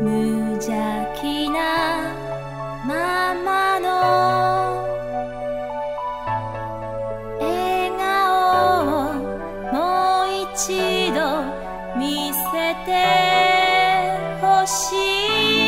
無邪気なままの笑顔をもう一度見せてほしい。